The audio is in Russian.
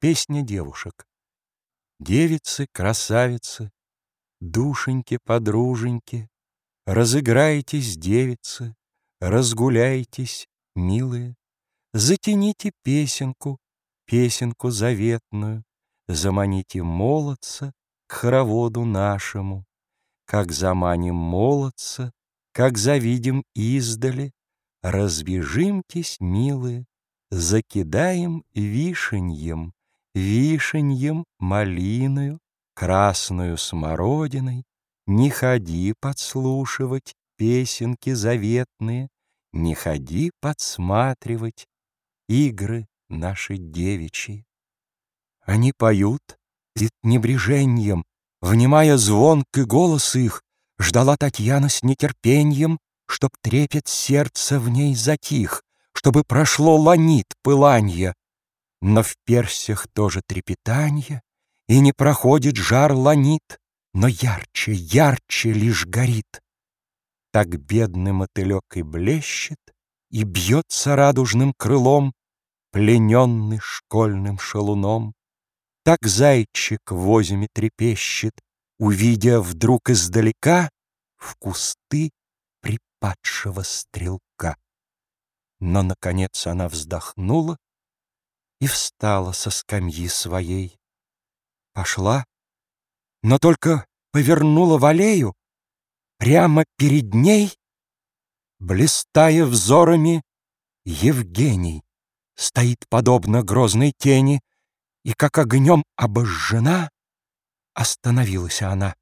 Песня девушек. Девицы, красавицы, Душеньки, подруженьки, Разыграйтесь, девицы, Разгуляйтесь, милые, Затяните песенку, Песенку заветную, Заманите молодца К хороводу нашему. Как заманим молодца, Как завидим издали, Разбежимтесь, милые, Закидаем вишеньем, Вишеньем, малиною, Красную смородиной. Не ходи подслушивать Песенки заветные, Не ходи подсматривать Игры наши девичьи. Они поют, и небреженьем, Внимая звонкий голос их, Ждала Татьяна с нетерпеньем, Чтоб трепет сердца в ней затих, чтобы прошло ланит пыланье, но в персях тоже трепетанье, и не проходит жар ланит, но ярче, ярче лишь горит. Так бедный мотылек и блещет, и бьется радужным крылом, плененный школьным шалуном. Так зайчик в озиме трепещет, увидя вдруг издалека в кусты припадшего стрелка. Но, наконец, она вздохнула и встала со скамьи своей. Пошла, но только повернула в аллею, прямо перед ней, блистая взорами, Евгений стоит подобно грозной тени, и как огнем обожжена, остановилась она.